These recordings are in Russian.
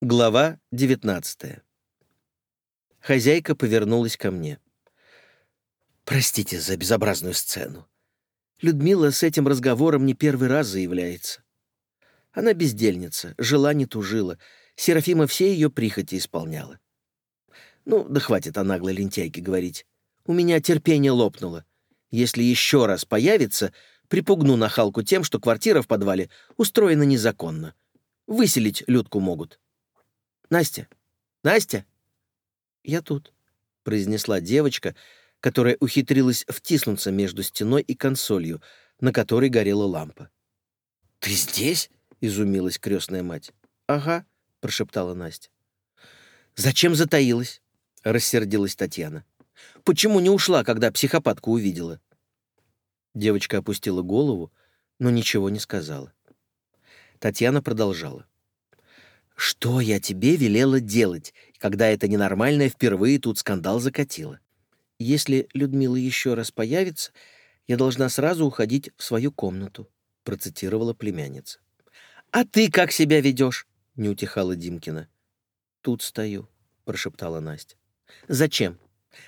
Глава 19 Хозяйка повернулась ко мне. «Простите за безобразную сцену. Людмила с этим разговором не первый раз заявляется. Она бездельница, жила не тужила. Серафима все ее прихоти исполняла. Ну, да хватит о наглой лентяйке говорить. У меня терпение лопнуло. Если еще раз появится, припугну нахалку тем, что квартира в подвале устроена незаконно. Выселить Людку могут. Настя? Настя? Я тут, произнесла девочка, которая ухитрилась втиснуться между стеной и консолью, на которой горела лампа. «Ты здесь?» — изумилась крестная мать. «Ага», — прошептала Настя. «Зачем затаилась?» — рассердилась Татьяна. «Почему не ушла, когда психопатку увидела?» Девочка опустила голову, но ничего не сказала. Татьяна продолжала. «Что я тебе велела делать, когда эта ненормальная впервые тут скандал закатила? Если Людмила еще раз появится, я должна сразу уходить в свою комнату», — процитировала племянница. «А ты как себя ведешь?» — не утихала Димкина. «Тут стою», — прошептала Настя. «Зачем?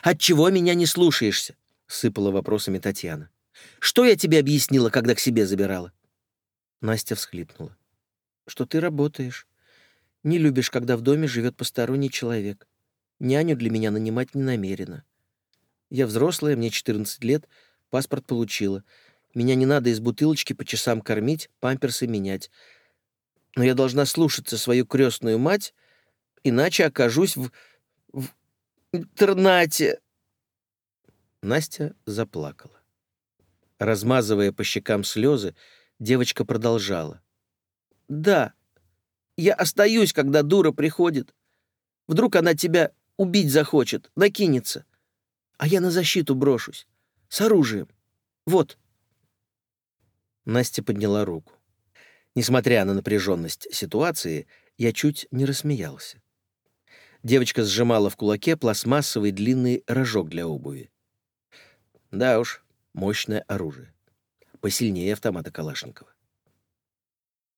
Отчего меня не слушаешься?» — сыпала вопросами Татьяна. «Что я тебе объяснила, когда к себе забирала?» Настя всхлипнула. «Что ты работаешь. Не любишь, когда в доме живет посторонний человек. Няню для меня нанимать не намерена. Я взрослая, мне 14 лет, паспорт получила. Меня не надо из бутылочки по часам кормить, памперсы менять. Но я должна слушаться свою крестную мать, иначе окажусь в... в интернате. Настя заплакала. Размазывая по щекам слезы, девочка продолжала. «Да, я остаюсь, когда дура приходит. Вдруг она тебя убить захочет, накинется. А я на защиту брошусь. С оружием. Вот». Настя подняла руку. Несмотря на напряженность ситуации, я чуть не рассмеялся. Девочка сжимала в кулаке пластмассовый длинный рожок для обуви. Да уж, мощное оружие. Посильнее автомата Калашникова.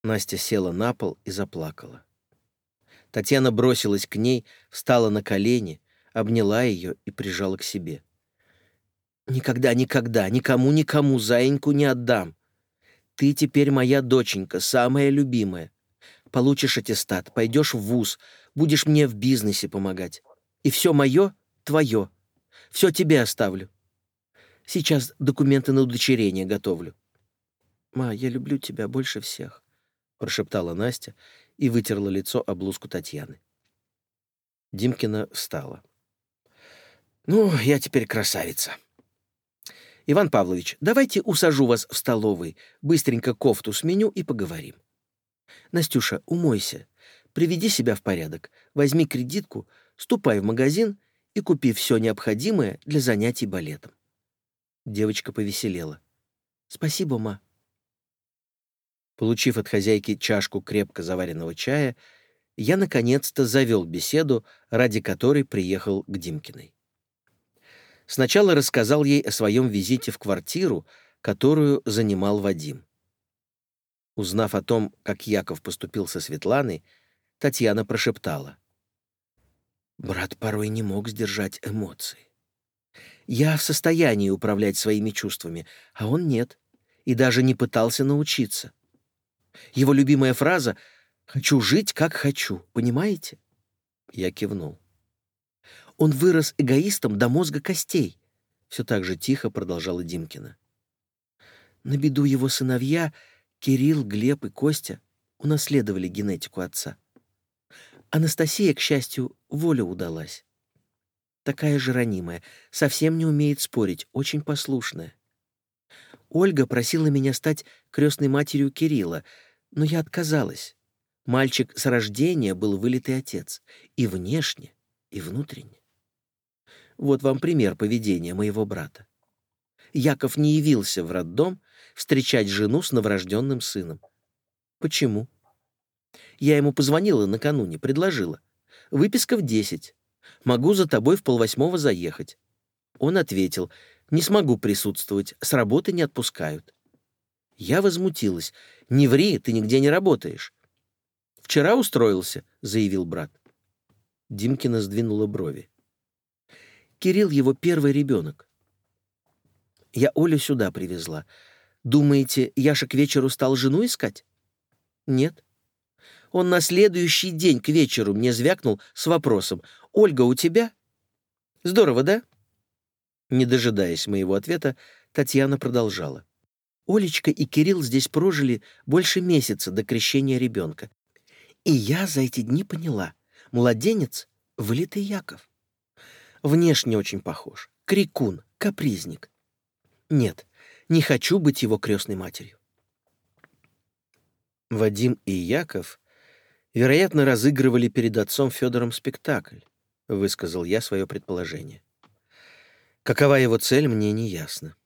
Настя села на пол и заплакала. Татьяна бросилась к ней, встала на колени, обняла ее и прижала к себе. «Никогда, никогда, никому-никому заиньку не отдам. Ты теперь моя доченька, самая любимая. Получишь аттестат, пойдешь в вуз, будешь мне в бизнесе помогать. И все мое — твое. Все тебе оставлю. Сейчас документы на удочерение готовлю. «Ма, я люблю тебя больше всех», — прошептала Настя и вытерла лицо об блузку Татьяны. Димкина встала. «Ну, я теперь красавица. Иван Павлович, давайте усажу вас в столовой, быстренько кофту сменю и поговорим. Настюша, умойся, приведи себя в порядок, возьми кредитку, ступай в магазин и купи все необходимое для занятий балетом. Девочка повеселела. Спасибо, ма. Получив от хозяйки чашку крепко заваренного чая, я наконец-то завел беседу, ради которой приехал к Димкиной. Сначала рассказал ей о своем визите в квартиру, которую занимал Вадим. Узнав о том, как Яков поступил со Светланой, Татьяна прошептала. «Брат порой не мог сдержать эмоции. Я в состоянии управлять своими чувствами, а он нет, и даже не пытался научиться. Его любимая фраза «хочу жить, как хочу», понимаете?» Я кивнул. Он вырос эгоистом до мозга костей. Все так же тихо продолжала Димкина. На беду его сыновья, Кирилл, Глеб и Костя, унаследовали генетику отца. Анастасия, к счастью, воля удалась. Такая же ранимая, совсем не умеет спорить, очень послушная. Ольга просила меня стать крестной матерью Кирилла, но я отказалась. Мальчик с рождения был вылитый отец, и внешне, и внутренне. Вот вам пример поведения моего брата. Яков не явился в роддом встречать жену с новорожденным сыном. Почему? Я ему позвонила накануне, предложила. Выписка в десять. Могу за тобой в полвосьмого заехать. Он ответил, не смогу присутствовать, с работы не отпускают. Я возмутилась. Не ври, ты нигде не работаешь. Вчера устроился», — заявил брат. Димкина сдвинула брови. «Кирилл его первый ребенок. Я Олю сюда привезла. Думаете, Яша к вечеру стал жену искать? Нет. Он на следующий день к вечеру мне звякнул с вопросом «Ольга у тебя?» Здорово, да? Не дожидаясь моего ответа, Татьяна продолжала. Олечка и Кирилл здесь прожили больше месяца до крещения ребенка. И я за эти дни поняла. Младенец — вылитый Яков. Внешне очень похож. Крикун, капризник. Нет, не хочу быть его крестной матерью. Вадим и Яков, вероятно, разыгрывали перед отцом Федором спектакль, высказал я свое предположение. Какова его цель, мне не ясно.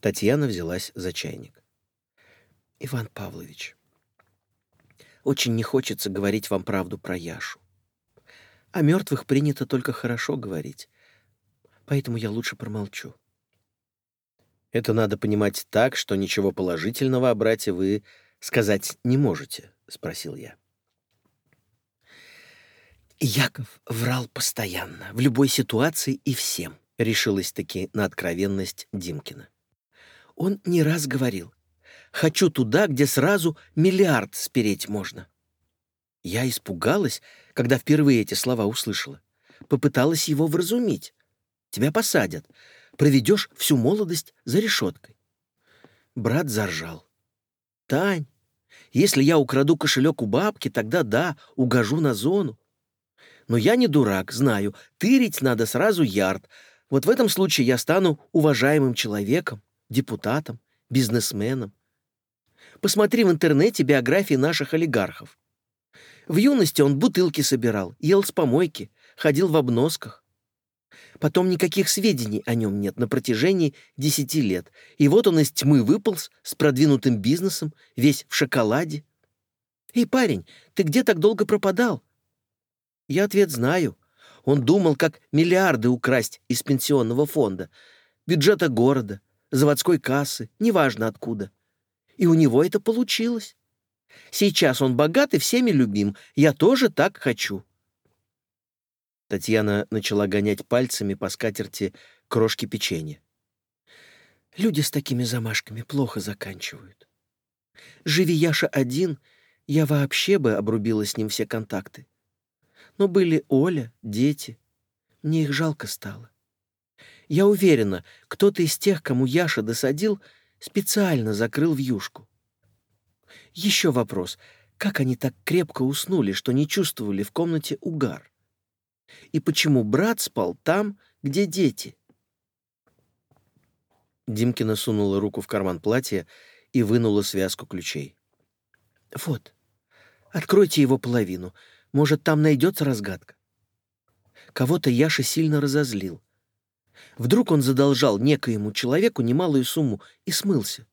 Татьяна взялась за чайник. Иван Павлович, очень не хочется говорить вам правду про Яшу. О мертвых принято только хорошо говорить, поэтому я лучше промолчу. Это надо понимать так, что ничего положительного о брате вы сказать не можете, спросил я. Яков врал постоянно, в любой ситуации и всем, решилась таки на откровенность Димкина. Он не раз говорил: "Хочу туда, где сразу миллиард спереть можно". Я испугалась, когда впервые эти слова услышала. Попыталась его вразумить. Тебя посадят проведешь всю молодость за решеткой. Брат заржал. Тань, если я украду кошелек у бабки, тогда да, угожу на зону. Но я не дурак, знаю, тырить надо сразу ярд. Вот в этом случае я стану уважаемым человеком, депутатом, бизнесменом. Посмотри в интернете биографии наших олигархов. В юности он бутылки собирал, ел с помойки, ходил в обносках. Потом никаких сведений о нем нет на протяжении десяти лет. И вот он из тьмы выполз с продвинутым бизнесом, весь в шоколаде. «Эй, парень, ты где так долго пропадал?» Я ответ знаю. Он думал, как миллиарды украсть из пенсионного фонда, бюджета города, заводской кассы, неважно откуда. И у него это получилось. Сейчас он богат и всеми любим. Я тоже так хочу. Татьяна начала гонять пальцами по скатерти крошки печенья. Люди с такими замашками плохо заканчивают. Живи Яша один, я вообще бы обрубила с ним все контакты. Но были Оля, дети. Мне их жалко стало. Я уверена, кто-то из тех, кому Яша досадил, специально закрыл вьюшку. Еще вопрос. Как они так крепко уснули, что не чувствовали в комнате угар? И почему брат спал там, где дети? Димкина сунула руку в карман платья и вынула связку ключей. «Вот, откройте его половину. Может, там найдется разгадка». Кого-то Яша сильно разозлил. Вдруг он задолжал некоему человеку немалую сумму и смылся.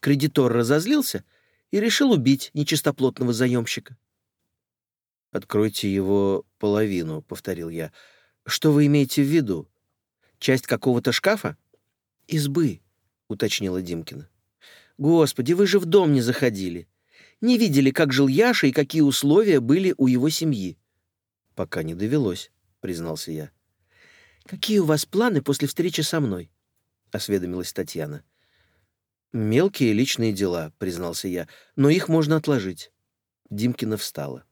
Кредитор разозлился и решил убить нечистоплотного заемщика. «Откройте его половину», — повторил я. «Что вы имеете в виду? Часть какого-то шкафа?» «Избы», — уточнила Димкина. «Господи, вы же в дом не заходили. Не видели, как жил Яша и какие условия были у его семьи». «Пока не довелось», — признался я. «Какие у вас планы после встречи со мной?» — осведомилась Татьяна. «Мелкие личные дела», — признался я, — «но их можно отложить». Димкина встала.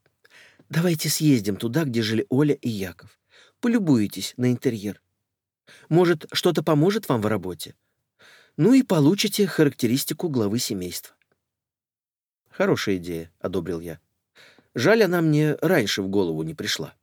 Давайте съездим туда, где жили Оля и Яков. Полюбуйтесь на интерьер. Может, что-то поможет вам в работе? Ну и получите характеристику главы семейства. Хорошая идея, одобрил я. Жаль, она мне раньше в голову не пришла.